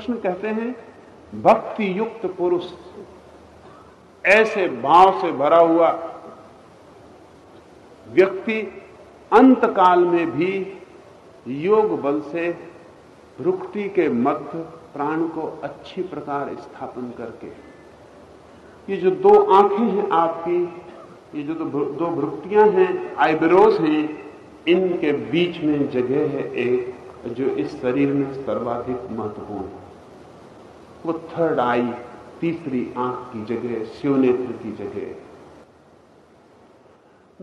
कृष्ण कहते हैं भक्ति युक्त पुरुष ऐसे भाव से भरा हुआ व्यक्ति अंत काल में भी योग बल से रुक्ति के मध्य प्राण को अच्छी प्रकार स्थापन करके, ये जो दो आँखें हैं आपकी, ये जो दो भ्रुक्तियाँ हैं आईब्रोज हैं, इनके बीच में जगह है एक जो इस शरीर में सर्वाधिक महत्वपूर्ण है। वो थर्ड आई तीसरी आँख की जगह, शिवनेत्र की जगह।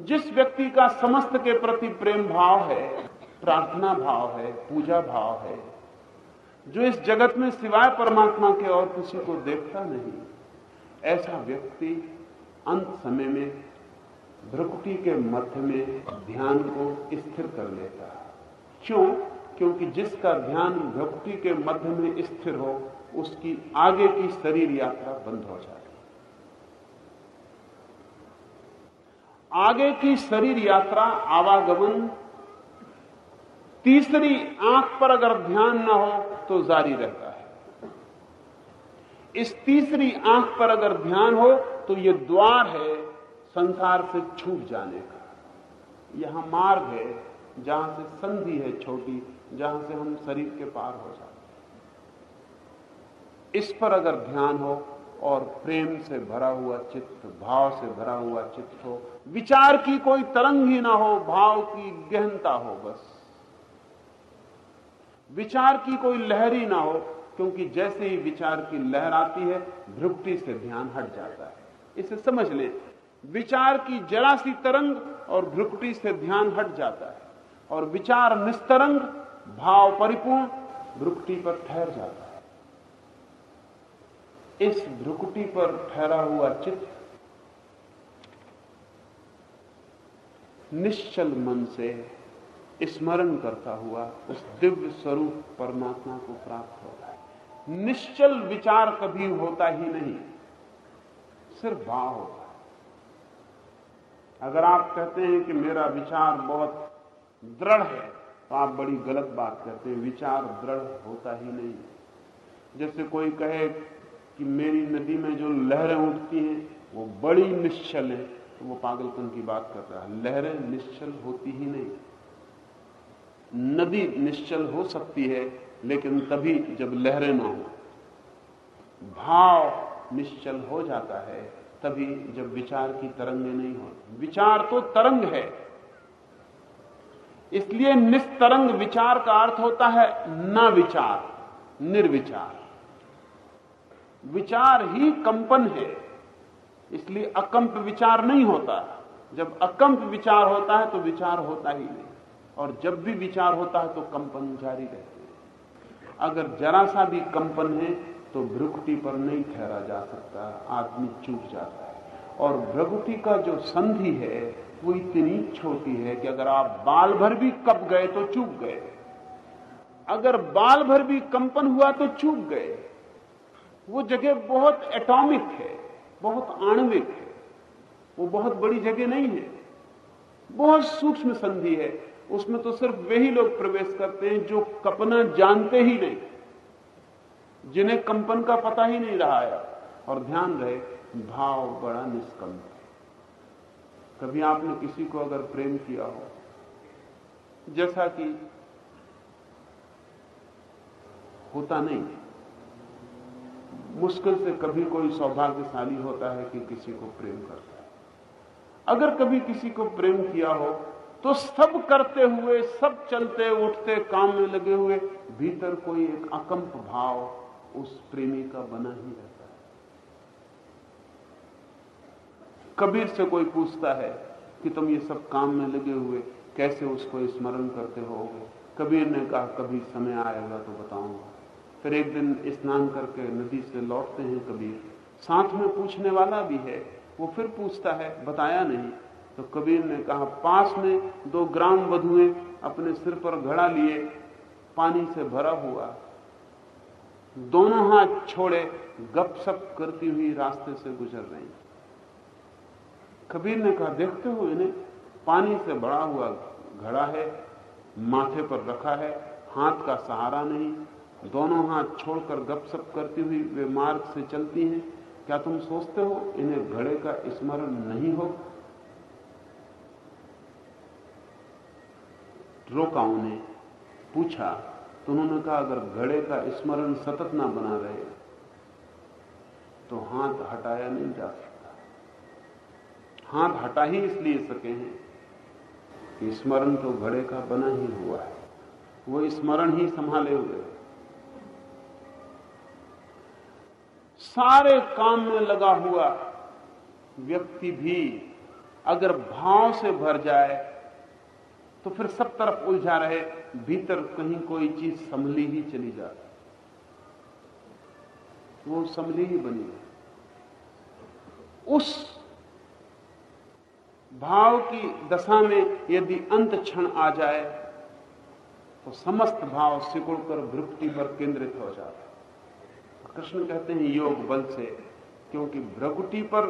जिस व्यक्ति का समस्त के प्रति प्रेम भाव है, प्रार्थना भाव है, पूजा भाव है, जो इस जगत में सिवाय परमात्मा के और किसी को देखता नहीं, ऐसा व्यक्ति अंत समय में भ्रकुटी के मध्य में ध्यान को स्थिर कर लेता है। क्यों? क्योंकि जिसका ध्यान भ्रकुटी के मध्य में स्थिर हो उसकी आगे की शरीर यात्रा बंद हो जाती आगे की शरीर यात्रा, आवागमन, तीसरी आँख पर अगर ध्यान न हो तो जारी रहता है। इस तीसरी आँख पर अगर ध्यान हो तो यह द्वार है संसार से छूट जाने का। यहाँ मार्ग है जहाँ से संधि है छोटी, जहाँ से हम शरीर के पार हो जाते इस पर अगर ध्यान हो और प्रेम से भरा हुआ चित्त, भाव से भरा हुआ चित्त हो, विचार की कोई तरंग ही ना हो, भाव की गहनता हो बस। विचार की कोई लहर ही ना हो, क्योंकि जैसे ही विचार की लहर आती है, भ्रुक्ति से ध्यान हट जाता है। इसे समझ लें, विचार की जरा सी तरंग और भ्रुक्ति से ध्यान हट जाता है, और विचार निस्तरंग, भाव परिपूर्ण, भ्रुक्ति पर ठहर जाता है। इस भ्रुकुटी पर ठहरा हुआ चित्त निश्चल मन से स्मरण करता हुआ उस दिव्य स्वरूप परमात्मा को प्राप्त होता है। निश्चल विचार कभी होता ही नहीं, सिर्फ़ भाव होता है। अगर आप कहते हैं कि मेरा विचार बहुत दृढ़ है तो आप बड़ी गलत बात कहते हैं। विचार दृढ़ होता ही नहीं। जैसे कोई कहे कि मेरी नदी में जो लहरें उठती हैं, वो बड़ी निश्चल है। तो वो पागलपन की बात कर रहा है। लहरें निश्चल होती ही नहीं। नदी निश्चल हो सकती है, लेकिन तभी जब लहरें ना हो। भाव निश्चल हो जाता है, तभी जब विचार की तरंगें नहीं हो। विचार तो तरंग है। इसलिए निस्तरंग विचार का अर्थ होता है न विचार, निर्विचार। विचार ही कंपन है। इसलिए अकंप विचार नहीं होता। जब अकंप विचार होता है तो विचार होता ही नहीं। और जब भी विचार होता है तो कंपन जारी रहते हैं। अगर जरा सा भी कंपन है तो भ्रुकुटी पर नहीं ठहरा जा सकता। आदमी चूक जाता है। और भ्रगुटी का जो संधि है, वो इतनी छोटी है कि अगर आप बाल भर भी कप गए तो चूक गए। अगर बाल भर भी कंपन हुआ तो चूक गए। वो जगह बहुत एटॉमिक है, बहुत आणविक है। वो बहुत बड़ी जगह नहीं है। बहुत सूक्ष्म संधि है। उसमें तो सिर्फ़ वही लोग प्रवेश करते हैं जो कपना जानते ही नहीं, जिन्हें कंपन का पता ही नहीं रहा है। और ध्यान रहे, भाव बड़ा निष्कंप है। कभी आपने किसी को अगर प्रेम किया हो, जैसा कि होता नहीं मुश्किल से कभी कोई सौभाग्यशाली होता है कि किसी को प्रेम करता है। अगर कभी किसी को प्रेम किया हो तो सब करते हुए, सब चलते, उठते, काम में लगे हुए, भीतर कोई एक अकंप भाव उस प्रेमी का बना ही रहता है। कबीर से कोई पूछता है कि तुम ये सब काम में लगे हुए, कैसे उसको स्मरण करते होगे? कबीर ने कहा, कभी समय आएगा तो बताऊँगा। फिर एक दिन स्नान करके नदी से लौटते हैं कबीर। साथ में पूछने वाला भी है, वो फिर पूछता है, बताया नहीं। तो कबीर ने कहा, पास में दो ग्राम वधुएँ अपने सिर पर घड़ा लिए, पानी से भरा हुआ। दोनों हाथ छोड़े, गपशप करती हुई रास्ते से गुजर रही। कबीर ने कहा, देखते हो इन्हें, पानी से भरा हुआ घड़ा है, माथे पर रखा है, हाथ का सहारा नहीं। दोनों हाथ छोड़कर गपशप करती हुई वे मार्ग से चलती हैं। क्या तुम सोचते हो इन्हें घड़े का स्मरण नहीं हो? रोका उन्हें पूछा तो उन्होंने कहा अगर घड़े का स्मरण सतत ना बना रहे तो हाथ हटाया नहीं जा सकता। हाथ हटा ही इसलिए सके हैं कि स्मरण तो घड़े का बना ही हुआ है। वो स्मरण ही संभाले हुए सारे काम में लगा हुआ व्यक्ति भी अगर भाव से भर जाए तो फिर सब तरफ़ उलझा रहे, भीतर कहीं कोई चीज़ संभली ही चली जाती वो संभली ही बनी है। उस भाव की दशा में यदि अंत क्षण आ जाए तो समस्त भाव सिकुड़कर भ्रुक्ति पर केंद्रित हो जाता कृष्ण कहते हैं, योग बल से। क्योंकि भ्रकुटी पर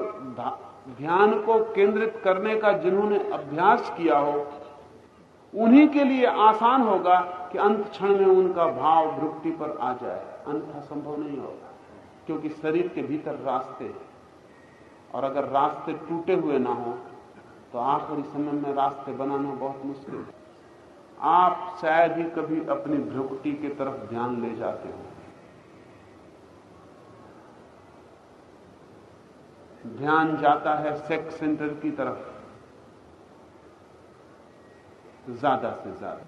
ध्यान को केंद्रित करने का जिन्होंने अभ्यास किया हो, उन्हीं के लिए आसान होगा कि अंत क्षण में उनका भाव भ्रुक्ति पर आ जाए। अन्यथा संभव नहीं होगा, क्योंकि शरीर के भीतर रास्ते हैं। और अगर रास्ते टूटे हुए ना हो तो आखिरी समय में रास्ते बनाना बहुत मुश्किल है। आप शायद ही कभी अपनी भ्रुक्ति की तरफ़ ध्यान ले जाते हो। ध्यान जाता है सेक्स सेंटर की तरफ़। ज़्यादा से ज़्यादा।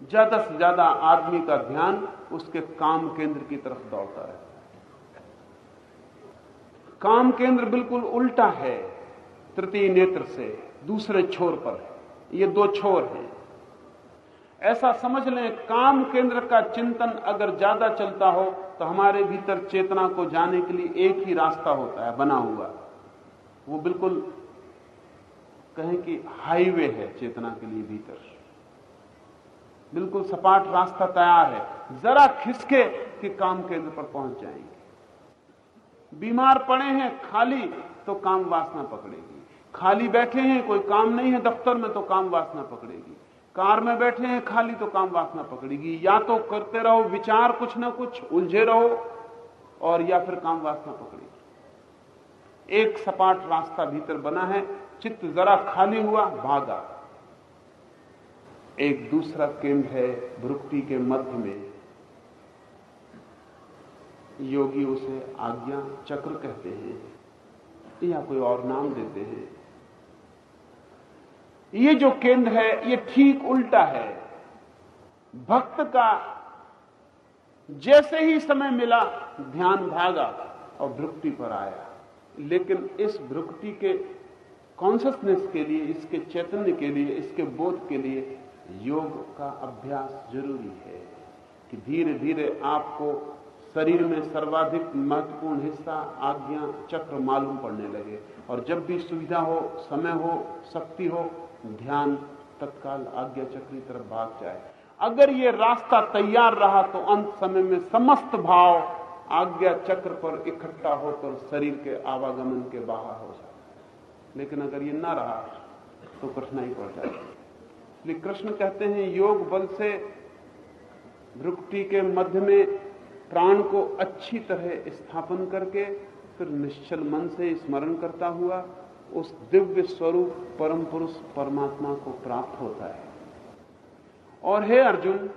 ज़्यादा से ज़्यादा आदमी का ध्यान उसके काम केंद्र की तरफ़ दौड़ता है। काम केंद्र बिल्कुल उल्टा है, तृतीय नेत्र से, दूसरे छोर पर ये दो छोर हैं। ऐसा समझ लें, काम केंद्र का चिंतन अगर ज़्यादा चलता हो तो हमारे भीतर चेतना को जाने के लिए एक ही रास्ता होता है, बना हुआ। वो बिल्कुल कहें कि हाईवे है चेतना के लिए भीतर। बिल्कुल सपाट रास्ता तैयार है। जरा खिसके कि काम केंद्र पर पहुँच जाएँगे। बीमार पड़े हैं खाली तो काम वासना पकड़ेगी। खाली बैठे हैं, कोई काम नहीं है दफ्तर में तो काम वासना पकड़ेगी। कार में बैठे हैं, खाली तो काम वासना पकड़ेगी। या तो करते रहो, विचार कुछ ना कुछ, उलझे रहो, और या फिर काम वासना पकड़ेगी। एक सपाट रास्ता भीतर बना है, चित्त जरा खाली हुआ, भागा। एक दूसरा केंद्र है भ्रुक्ति के मध्य में। योगी उसे आज्ञा, चक्र कहते हैं, या कोई और नाम देते हैं। ये जो केंद्र है, ये ठीक उल्टा है। भक्त का जैसे ही समय मिला, ध्यान भागा और भ्रुक्ति पर आया। लेकिन इस भ्रुक्ति के कॉन्सियसनेस के लिए, इसके चैतन्य के लिए, इसके बोध के लिए योग का अभ्यास ज़रूरी है कि धीरे धीरे आपको शरीर में सर्वाधिक महत्वपूर्ण हिस्सा, आज्ञा, चक्र मालूम पड़ने लगे। और जब भी सुविधा हो, समय हो, शक्ति हो ध्यान तत्काल आज्ञा चक्र तरफ़ भाग जाए। अगर ये रास्ता तैयार रहा तो अंत समय में समस्त भाव आज्ञा चक्र पर इकट्ठा होकर शरीर के आवागमन के बाहर हो जाए। लेकिन अगर ये ना रहा तो कठिनाई पड़ जाएगी इसलिए कृष्ण कहते हैं, योग बल से भ्रुक्ति के मध्य में प्राण को अच्छी तरह स्थापन करके फिर निश्चल मन से स्मरण करता हुआ उस दिव्य स्वरूप परम पुरुष परमात्मा को प्राप्त होता है। और हे अर्जुन,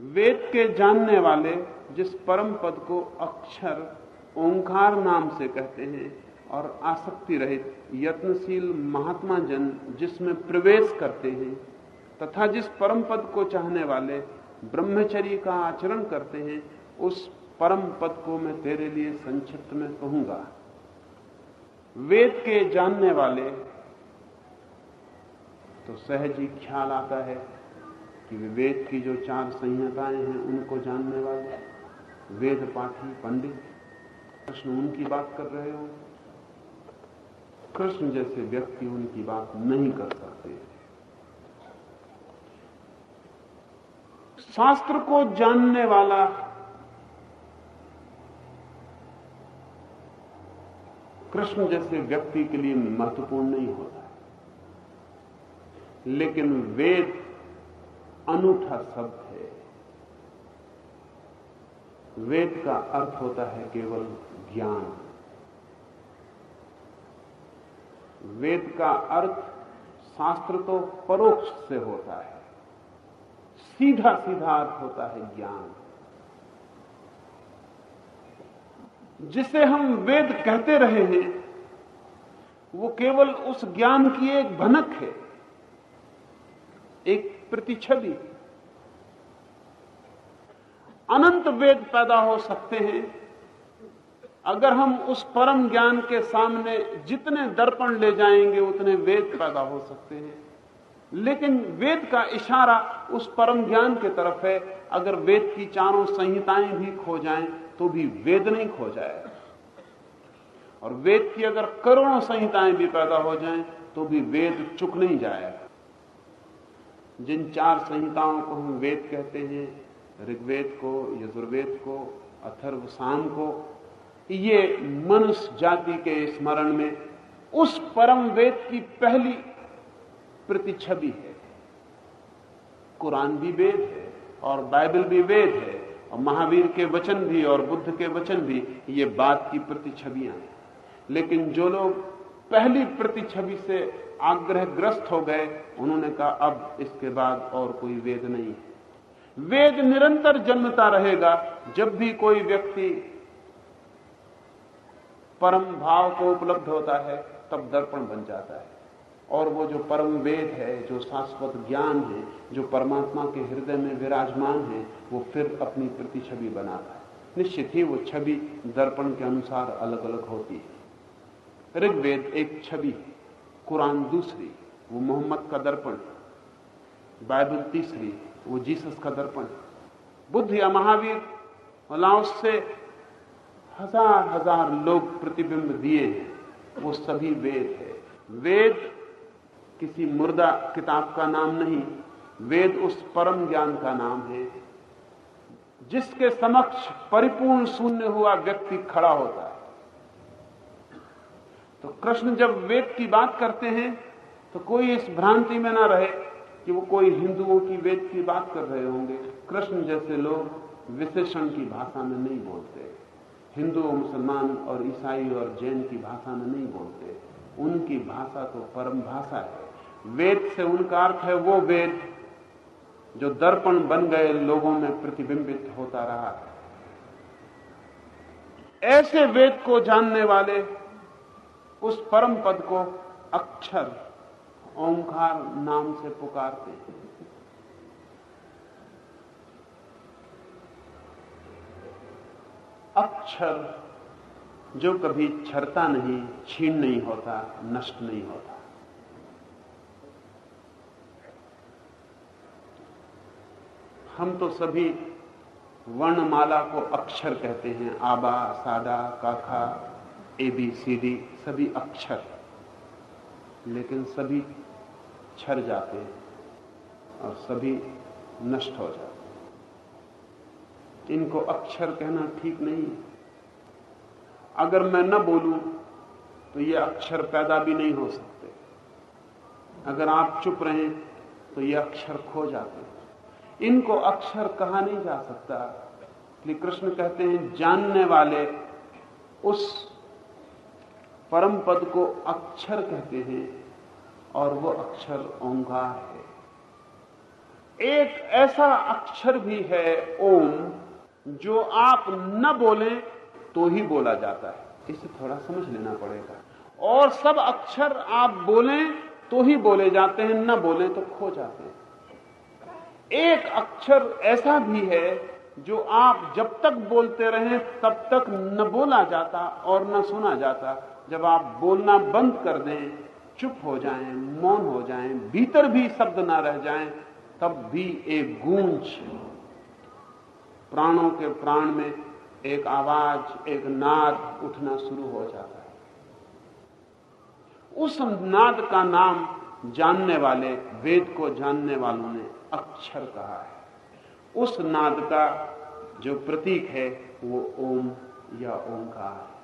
वेद के जानने वाले जिस परम पद को अक्षर ओंकार नाम से कहते हैं और आसक्ति रहित यत्नशील महात्मा जन जिसमें प्रवेश करते हैं, तथा जिस परम पद को चाहने वाले ब्रह्मचर्य का आचरण करते हैं, उस परम पद को मैं तेरे लिए संक्षिप्त में कहूँगा। वेद के जानने वाले तो सहज ही ख्याल आता है कि वेद की जो चार संहिताएँ हैं, उनको जानने वाले वेद पाठी पंडित, कृष्ण उनकी बात कर रहे हो। कृष्ण जैसे व्यक्ति उनकी बात नहीं कर सकते। शास्त्र को जानने वाला कृष्ण जैसे व्यक्ति के लिए महत्वपूर्ण नहीं होता लेकिन वेद अनूठा शब्द है। वेद का अर्थ होता है केवल ज्ञान। वेद का अर्थ शास्त्र तो परोक्ष से होता है। सीधा सीधा अर्थ होता है ज्ञान। जिसे हम वेद कहते रहे हैं, वो केवल उस ज्ञान की एक भनक है, एक प्रतिछवि अनंत वेद पैदा हो सकते हैं, अगर हम उस परम ज्ञान के सामने जितने दर्पण ले जाएँगे, उतने वेद पैदा हो सकते हैं। लेकिन वेद का इशारा उस परम ज्ञान के तरफ़ है। अगर वेद की चारों संहिताएँ भी खो जाएँ तो भी वेद नहीं खो जाए। और वेद की अगर करोड़ों संहिताएँ भी पैदा हो जाएँ तो भी वेद चुक नहीं जाएगा जिन चार संहिताओं को हम वेद कहते हैं, ऋग्वेद को, यजुर्वेद को अथर्व शाम को, ये मनुष्य जाति के स्मरण में उस परम वेद की पहली प्रतिछवि है। कुरान भी वेद है और बाइबल भी वेद है और महावीर के वचन भी और बुद्ध के वचन भी, ये बात की प्रतिछवियाँ हैं। लेकिन जो लोग पहली प्रतिछवि से आग्रहग्रस्त हो गए, उन्होंने कहा, अब इसके बाद और कोई वेद नहीं है। वेद निरंतर जन्मता रहेगा, जब भी कोई व्यक्ति परम भाव को उपलब्ध होता है, तब दर्पण बन जाता है। और वो जो परम वेद है, जो शाश्वत ज्ञान है, जो परमात्मा के हृदय में विराजमान है, वो फिर अपनी प्रति छवि बनाता है। निश्चित ही वो छवि दर्पण के अनुसार अलग अलग होती है। ऋग्वेद एक छवि कुरान दूसरी वो मोहम्मद का दर्पण बाइबल तीसरी वो जीसस का दर्पण बुद्ध या महावीर, लाओस से हज़ार हज़ार लोग प्रतिबिंब दिए हैं। वो सभी वेद है। वेद किसी मुर्दा किताब का नाम नहीं, वेद उस परम ज्ञान का नाम है। जिसके समक्ष परिपूर्ण शून्य हुआ व्यक्ति खड़ा होता है। तो कृष्ण जब वेद की बात करते हैं तो कोई इस भ्रांति में ना रहे कि वो कोई हिंदुओं की वेद की बात कर रहे होंगे। कृष्ण जैसे लोग विशेषण की भाषा में नहीं बोलते। हिंदू, मुसलमान और ईसाई और जैन की भाषा में नहीं बोलते। उनकी भाषा तो परम भाषा है। वेद से उनका अर्थ है वो वेद जो दर्पण बन गए लोगों में प्रतिबिंबित होता रहा ऐसे वेद को जानने वाले उस परम पद को अक्षर ओंकार नाम से पुकारते हैं। अक्षर जो कभी छरता नहीं छीन नहीं होता, नष्ट नहीं होता। हम तो सभी वर्णमाला को अक्षर कहते हैं। आबा, सादा काखा ए, बी, सी, डी, सभी अक्षर। लेकिन सभी छर जाते हैं और सभी नष्ट हो जाते हैं। इनको अक्षर कहना ठीक नहीं है। अगर मैं न बोलूँ तो ये अक्षर पैदा भी नहीं हो सकते। अगर आप चुप रहें तो ये अक्षर खो जाते हैं। इनको अक्षर कहा नहीं जा सकता। इसलिए कृष्ण कहते हैं, जानने वाले उस परम पद को अक्षर कहते हैं और वो अक्षर ओंकार है। एक ऐसा अक्षर भी है ओम, जो आप न बोलें तो ही बोला जाता है। इसे थोड़ा समझ लेना पड़ेगा। और सब अक्षर आप बोलें तो ही बोले जाते हैं, न बोलें तो खो जाते हैं। एक अक्षर ऐसा भी है जो आप जब तक बोलते रहे तब तक न बोला जाता और न सुना जाता। जब आप बोलना बंद कर दें चुप हो जाएँ, मौन हो जाएँ, भीतर भी शब्द ना रह जाएँ, तब भी एक गूंज। प्राणों के प्राण में एक आवाज़ एक नाद उठना शुरू हो जाता है। उस नाद का नाम जानने वाले, वेद को जानने वालों ने अक्षर कहा है। उस नाद का जो प्रतीक है, वो ओम या ओंकार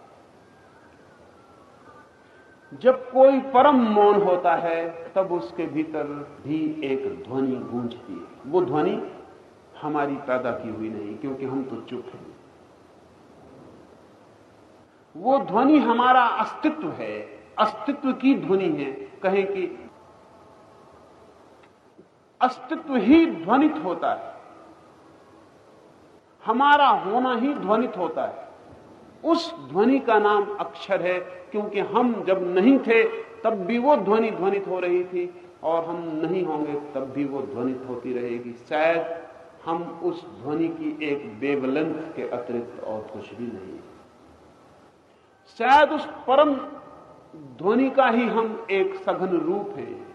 जब कोई परम मौन होता है, तब उसके भीतर भी एक ध्वनि गूंजती है। वो ध्वनि हमारी पैदा की हुई नहीं, क्योंकि हम तो चुप हैं। वो ध्वनि हमारा अस्तित्व है, अस्तित्व की ध्वनि है। कहें कि अस्तित्व ही ध्वनित होता है। हमारा होना ही ध्वनित होता है। उस ध्वनि का नाम अक्षर है, क्योंकि हम जब नहीं थे, तब भी वो ध्वनि ध्वनित हो रही थी, और हम नहीं होंगे, तब भी वो ध्वनित होती रहेगी। शायद हम उस ध्वनि की एक बेवलेंथ के अतिरिक्त और कुछ भी नहीं। शायद उस परम ध्वनि का ही हम एक सघन रूप हैं।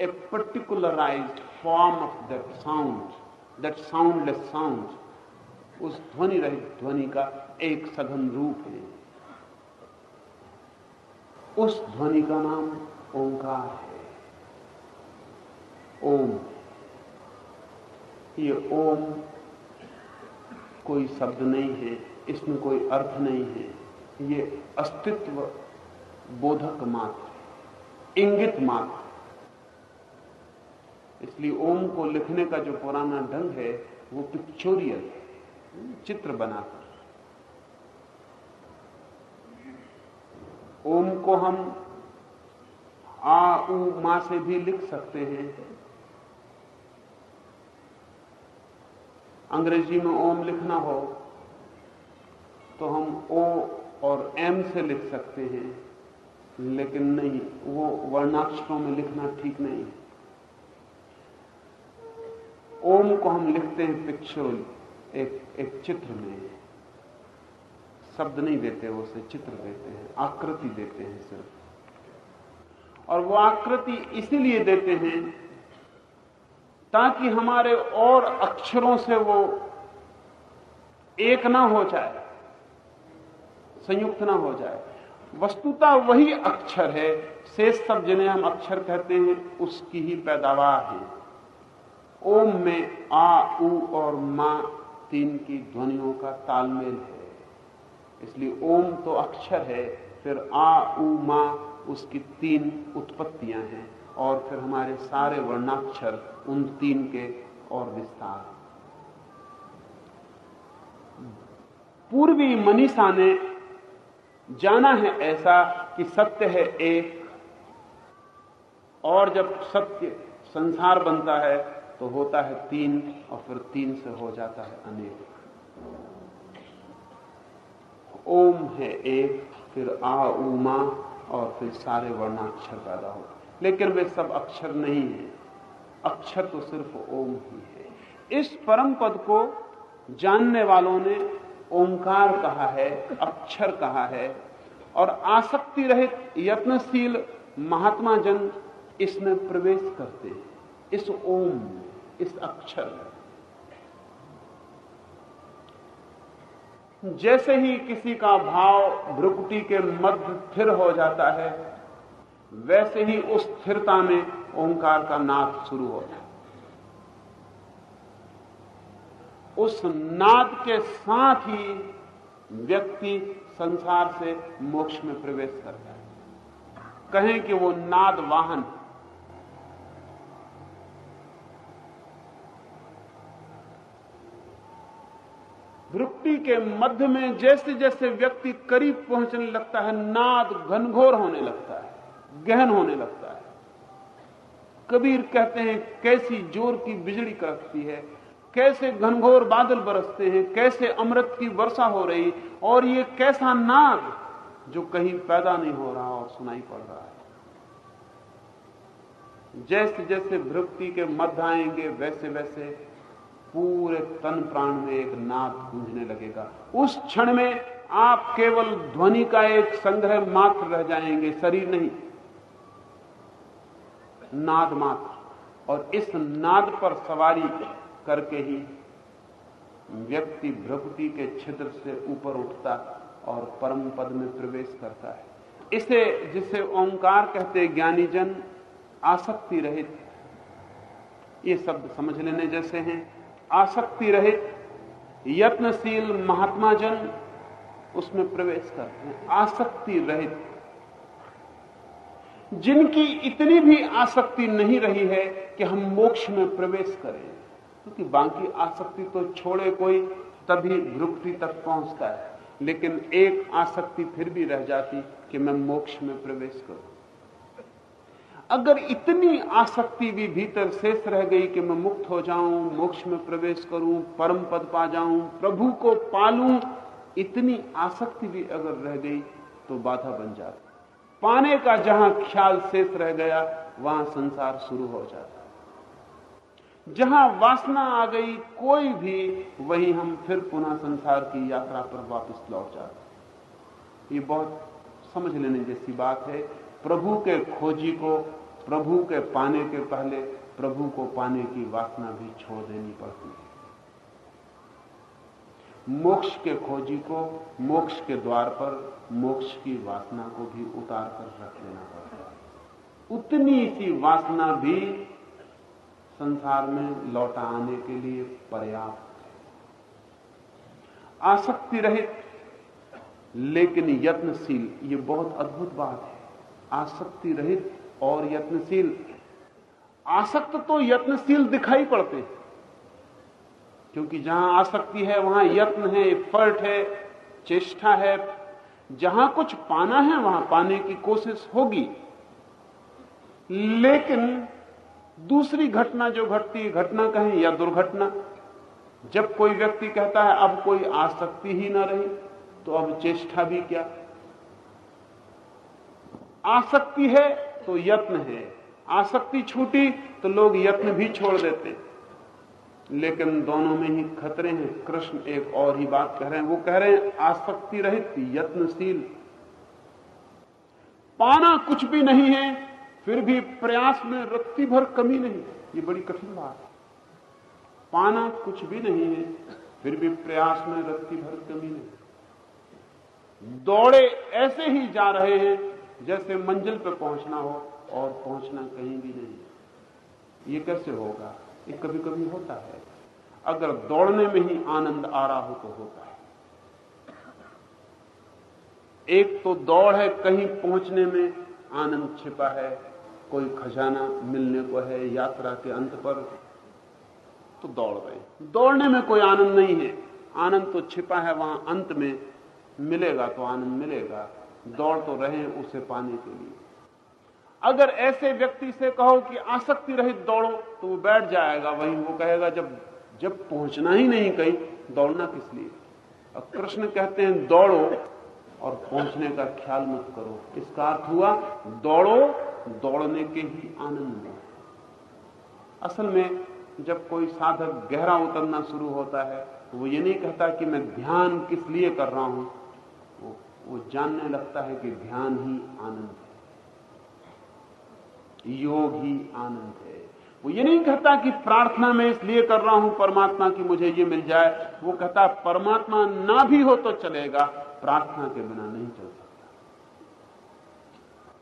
A particularized form of that sound that soundless sound उस ध्वनि रहित ध्वनि का एक सघन रूप है। उस ध्वनि का नाम ओंकार है। ओम ये ओम कोई शब्द नहीं है, इसमें कोई अर्थ नहीं है। ये अस्तित्व बोधक मात्र इंगित मात्र इसलिए ओम को लिखने का जो पुराना ढंग है, वो पिक्चोरियल चित्र बनाकर। ओम को हम आ, उ, मा से भी लिख सकते हैं। अंग्रेज़ी में ओम लिखना हो तो हम ओ और एम से लिख सकते हैं, लेकिन नहीं, वो वर्णाक्षरों में लिखना ठीक नहीं है। ओम को हम लिखते हैं पिक्चर, एक एक चित्र में। शब्द नहीं देते उसे चित्र देते हैं, आकृति देते हैं सिर्फ़। और वो आकृति इसीलिए देते हैं ताकि हमारे और अक्षरों से वो एक ना हो जाए, संयुक्त ना हो जाए। वस्तुता वही अक्षर है, शेष सब जिन्हें हम अक्षर कहते हैं, उसकी ही पैदावार है। ओम में आ ऊ और मा तीन की ध्वनियों का तालमेल है। इसलिए ओम तो अक्षर है, फिर आ ऊ मा उसकी तीन उत्पत्तियाँ हैं और फिर हमारे सारे वर्णाक्षर उन तीन के और विस्तार। पूर्वी मनीषा ने जाना है ऐसा कि सत्य है एक और जब सत्य संसार बनता है तो होता है तीन और फिर तीन से हो जाता है अनेक। ओम है एक, फिर आ, उमा और फिर सारे वर्णाक्षर पैदा होते लेकिन वे सब अक्षर नहीं है। अक्षर तो सिर्फ़ ओम ही है। इस परम पद को जानने वालों ने ओंकार कहा है, अक्षर कहा है और आसक्ति रहित यत्नशील महात्मा जन इसमें प्रवेश करते हैं। इस ओम इस अक्षर में। जैसे ही किसी का भाव भ्रुकुटी के मध्य स्थिर हो जाता है, वैसे ही उस स्थिरता में ओंकार का नाद शुरू होता है। उस नाद के साथ ही व्यक्ति संसार से मोक्ष में प्रवेश करता है। कहें कि वो नाद वाहन वृत्ति के मध्य में जैसे जैसे व्यक्ति करीब पहुँचने लगता है, नाद घनघोर होने लगता है, गहन होने लगता है। कबीर कहते हैं, कैसी ज़ोर की बिजली कड़कती है, कैसे घनघोर बादल बरसते हैं, कैसे अमृत की वर्षा हो रही, और ये कैसा नाद जो कहीं पैदा नहीं हो रहा और सुनाई पड़ रहा है। जैसे जैसे भक्ति के मध्य आएँगे वैसे वैसे पूरे तन प्राण में एक नाद गूंजने लगेगा। उस क्षण में आप केवल ध्वनि का एक संग्रह मात्र रह जाएँगे, शरीर नहीं। नाद मात्र। और इस नाद पर सवारी करके ही व्यक्ति भ्रकुति के छिद्र से ऊपर उठता और परम पद में प्रवेश करता है। इसे जिसे ओंकार कहते ज्ञानी जन आसक्ति रहित, ये शब्द समझ लेने जैसे हैं। आसक्ति रहित यत्नशील महात्मा जन उसमें प्रवेश करते हैं। आसक्ति रहित। जिनकी इतनी भी आसक्ति नहीं रही है कि हम मोक्ष में प्रवेश करें, क्योंकि तो बाकी आसक्ति तो छोड़े कोई, तभी भ्रुक्ति तक पहुँचता है। लेकिन एक आसक्ति फिर भी रह जाती कि मैं मोक्ष में प्रवेश करूँ। अगर इतनी आसक्ति भी भीतर शेष रह गई कि मैं मुक्त हो जाऊँ, मोक्ष में प्रवेश करूँ, परम पद पा जाऊँ, प्रभु को पालूं, इतनी आसक्ति भी अगर रह गई तो बाधा बन जाती। पाने का जहाँ ख्याल शेष रह गया, वहाँ संसार शुरू हो जाता। जहाँ वासना आ गई, कोई भी, वही हम फिर पुनः संसार की यात्रा पर वापस लौट जाते। ये बहुत समझ लेने जैसी बात है। प्रभु के खोजी को प्रभु के पाने के पहले प्रभु को पाने की वासना भी छोड़ देनी पड़ती है। मोक्ष के खोजी को, मोक्ष के द्वार पर मोक्ष की वासना को भी उतार कर रख देना पड़ता है। उतनी सी वासना भी संसार में लौटा आने के लिए पर्याप्त है। आसक्ति रहित, लेकिन यत्नशील, ये बहुत अद्भुत बात है। आसक्ति रहित और यत्नशील। आसक्त तो यत्नशील दिखाई पड़ते क्योंकि जहाँ आसक्ति है, वहाँ यत्न है एफर्ट है, चेष्टा है। जहाँ कुछ पाना है, वहाँ पाने की कोशिश होगी। लेकिन दूसरी घटना जो घटती है, घटना कहें या दुर्घटना, जब कोई व्यक्ति कहता है, अब कोई आसक्ति ही ना रही तो अब चेष्टा भी क्या? आसक्ति है तो यत्न है। आसक्ति छूटी तो लोग यत्न भी छोड़ देते। लेकिन दोनों में ही खतरे हैं। कृष्ण एक और ही बात कह रहे हैं। वो कह रहे हैं, आसक्ति रहित, यत्नशील। पाना कुछ भी नहीं है, फिर भी प्रयास में रत्ती भर कमी नहीं। ये बड़ी कठिन बात है। पाना कुछ भी नहीं है, फिर भी प्रयास में रत्ती भर कमी नहीं। दौड़े ऐसे ही जा रहे हैं जैसे मंजिल पर पहुँचना हो और पहुँचना कहीं भी नहीं। ये कैसे होगा? ये कभी कभी होता है। अगर दौड़ने में ही आनंद आ रहा हो तो होता है। एक तो दौड़ है, कहीं पहुँचने में आनंद छिपा है, कोई खजाना मिलने को है, यात्रा के अंत पर तो दौड़ रहे। दौड़ने में कोई आनंद नहीं है। आनंद तो छिपा है, वहाँ अंत में मिलेगा तो आनंद मिलेगा। दौड़ तो रहे उसे पाने के लिए। अगर ऐसे व्यक्ति से कहो कि आसक्ति रहित दौड़ो तो वो बैठ जाएगा। वहीं वो कहेगा जब जब पहुँचना ही नहीं कहीं दौड़ना किस लिए? अब कृष्ण कहते हैं दौड़ो और पहुँचने का ख्याल मत करो। इसका अर्थ हुआ दौड़ो दौड़ने के ही आनंद। में असल में जब कोई साधक गहरा उतरना शुरू होता है तो वो ये नहीं कहता कि मैं ध्यान किस लिए कर रहा हूँ। वो, वो जानने लगता है कि ध्यान ही आनंद है। योग ही आनंद है। वो ये नहीं कहता कि प्रार्थना में इसलिए कर रहा हूँ परमात्मा की मुझे ये मिल जाए। वो कहता परमात्मा ना भी हो तो चलेगा प्रार्थना के बिना नहीं चल सकता।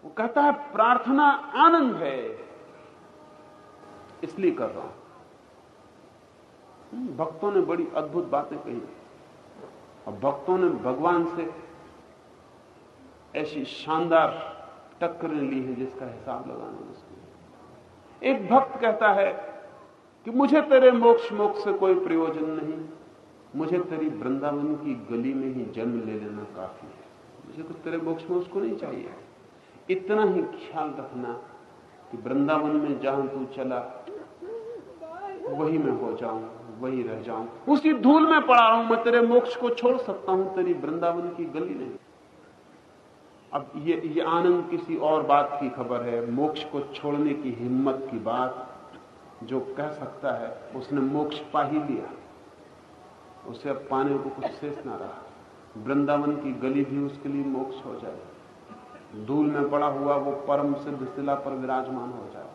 वो कहता है प्रार्थना आनंद है इसलिए कर रहा हूँ। हम्म, भक्तों ने बड़ी अद्भुत बातें कही। और भक्तों ने भगवान से ऐसी शानदार टक्कर ली है जिसका हिसाब लगाना मुश्किल एक भक्त कहता है कि मुझे तेरे मोक्ष मोक्ष से कोई प्रयोजन नहीं। मुझे तेरी वृंदावन की गली में ही जन्म ले लेना काफ़ी है। मुझे तो तेरे मोक्ष मोक्ष को नहीं चाहिए। इतना ही ख्याल रखना कि वृंदावन में जहाँ तू चला, वही मैं हो जाऊँ, वही रह जाऊँ। उसी धूल में पड़ा रहा। हूँ मैं तेरे मोक्ष को छोड़ सकता हूँ, तेरी वृंदावन की गली नहीं। अब ये ये आनंद किसी और बात की खबर है, मोक्ष को छोड़ने की हिम्मत की बात जो कह सकता है, उसने मोक्ष पा ही लिया। उसे अब पाने को कुछ शेष ना रहा। वृंदावन की गली भी उसके लिए मोक्ष हो जाए। धूल में पड़ा हुआ वो परम सिद्ध शिला पर विराजमान हो जाए।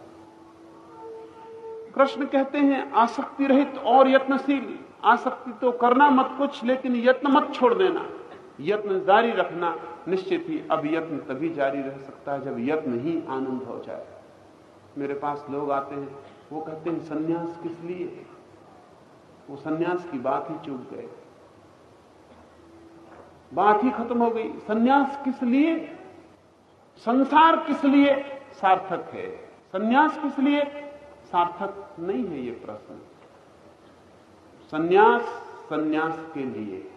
कृष्ण कहते हैं, आसक्ति रहित और यत्नशील। आसक्ति तो करना मत कुछ, लेकिन यत्न मत छोड़ देना। यत्न जारी रखना निश्चित ही अब यत्न तभी जारी रह सकता है जब यत्न ही आनंद हो जाए। मेरे पास लोग आते हैं, वो कहते हैं, सन्यास किस लिए? वो सन्यास की बात ही चूक गए। बात ही खत्म हो गई। सन्यास किस लिए? संसार किस लिए? सार्थक है। सन्यास किस लिए? सार्थक नहीं है ये प्रश्न। सन्यास सन्यास के लिए।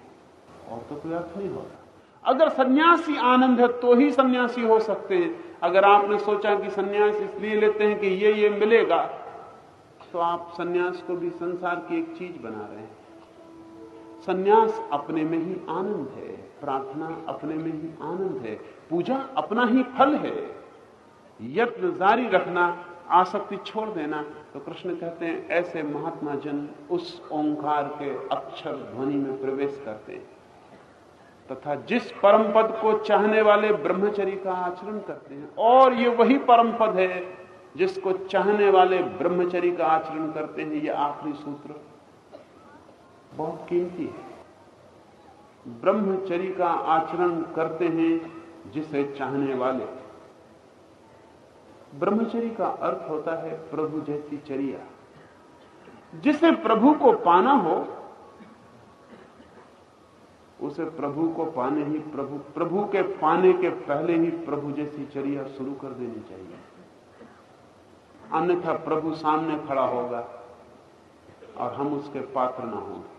और तो कोई अर्थ नहीं होगा अगर सन्यासी आनंद है तो ही सन्यासी हो सकते हैं। अगर आपने सोचा कि सन्यास इसलिए लेते हैं कि ये ये मिलेगा तो आप सन्यास को भी संसार की एक चीज़ बना रहे हैं। सन्यास अपने में ही आनंद है, प्रार्थना अपने में ही आनंद है, पूजा अपना ही फल है। यत्न जारी रखना, आसक्ति छोड़ देना तो कृष्ण कहते हैं, ऐसे महात्मा जन उस ओंकार के अक्षर ध्वनि में प्रवेश करते हैं। तथा जिस परम पद को चाहने वाले ब्रह्मचरी का आचरण करते हैं, और ये वही परम पद है जिसको चाहने वाले ब्रह्मचरी का आचरण करते हैं, ये आखिरी सूत्र। बहुत कीमती है। ब्रह्मचरी का आचरण करते हैं जिसे चाहने वाले। ब्रह्मचरी का अर्थ होता है प्रभु जैसी चरिया। जिसे प्रभु को पाना हो उसे प्रभु को पाने ही प्रभु प्रभु के पाने के पहले ही प्रभु जैसी चरिया शुरू कर देनी चाहिए। अन्यथा प्रभु सामने खड़ा होगा और हम उसके पात्र ना होंगे।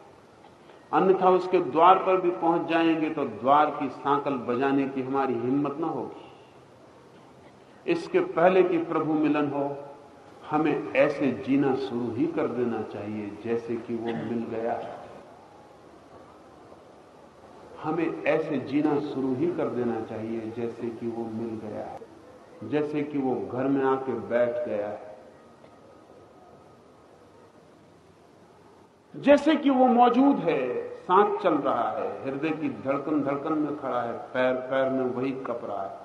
अन्यथा उसके द्वार पर भी पहुँच जाएँगे तो द्वार की सांकल बजाने की हमारी हिम्मत ना होगी। इसके पहले कि प्रभु मिलन हो, हमें ऐसे जीना शुरू ही कर देना चाहिए जैसे कि वो मिल गया। है हमें ऐसे जीना शुरू ही कर देना चाहिए, जैसे कि वो मिल गया है, जैसे कि वो घर में आके बैठ गया है। जैसे कि वो मौजूद है सांस चल रहा है, हृदय की धड़कन धड़कन में खड़ा है, पैर पैर में वही कप रहा है।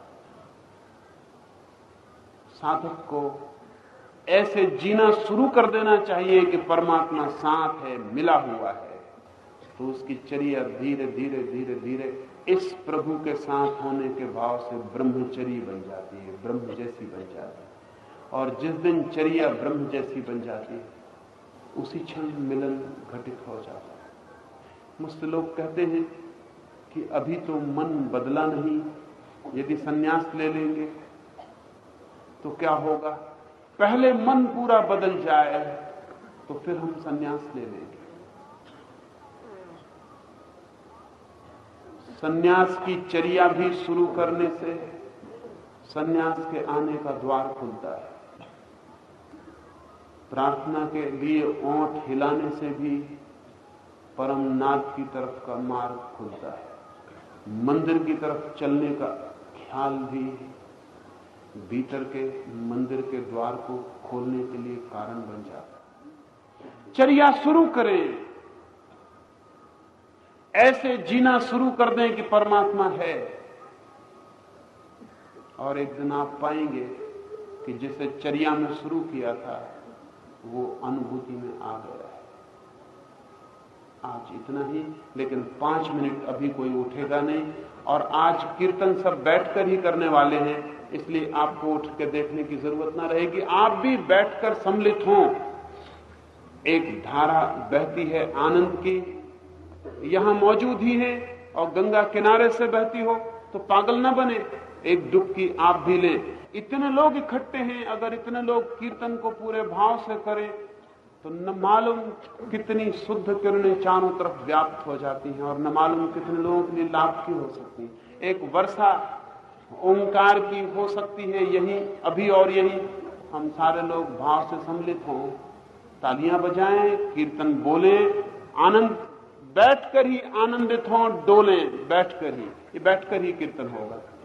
साधक को ऐसे जीना शुरू कर देना चाहिए कि परमात्मा साथ है, मिला हुआ है। तो उसकी चर्या धीरे धीरे धीरे धीरे इस प्रभु के साथ होने के भाव से ब्रह्मचरी बन जाती है, ब्रह्म जैसी बन जाती है। और जिस दिन चर्या ब्रह्म जैसी बन जाती है, उसी क्षण मिलन घटित हो जाता है। मुझसे लोग कहते हैं कि अभी तो मन बदला नहीं, यदि सन्यास ले लेंगे तो क्या होगा? पहले मन पूरा बदल जाए तो फिर हम सन्यास ले लेंगे। सन्यास की चर्या भी शुरू करने से सन्यास के आने का द्वार खुलता है। प्रार्थना के लिए ओंठ हिलाने से भी परम नाथ की तरफ़ का मार्ग खुलता है। मंदिर की तरफ़ चलने का ख्याल भी भीतर के मंदिर के द्वार को खोलने के लिए कारण बन जाता है। चर्या शुरू करें। ऐसे जीना शुरू कर दें कि परमात्मा है। और एक दिन आप पाएँगे कि जिसे चर्या में शुरू किया था, वो अनुभूति में आ गया है। आज इतना ही, लेकिन पाँच मिनट अभी कोई उठेगा नहीं। और आज कीर्तन सब बैठकर ही करने वाले हैं, इसलिए आपको उठ के देखने की ज़रूरत ना रहेगी। आप भी बैठकर सम्मिलित हों। एक धारा बहती है आनंद की यहाँ मौजूद ही है और गंगा किनारे से बहती हो तो पागल ना बने, एक डुबकी आप भी लें। इतने लोग इकट्ठे हैं, अगर इतने लोग कीर्तन को पूरे भाव से करें तो न मालूम कितनी शुद्ध किरणें चारों तरफ़ व्याप्त हो जाती हैं, और न मालूम कितने लोगों के लिए लाभ की हो सकती है। एक वर्षा ओंकार की हो सकती है, यही अभी और यही। हम सारे लोग भाव से सम्मिलित हों, तालियाँ बजाएँ, कीर्तन बोले, आनंद बैठकर ही आनंदित हों डोलें बैठकर ही। ये बैठकर ही कीर्तन होगा।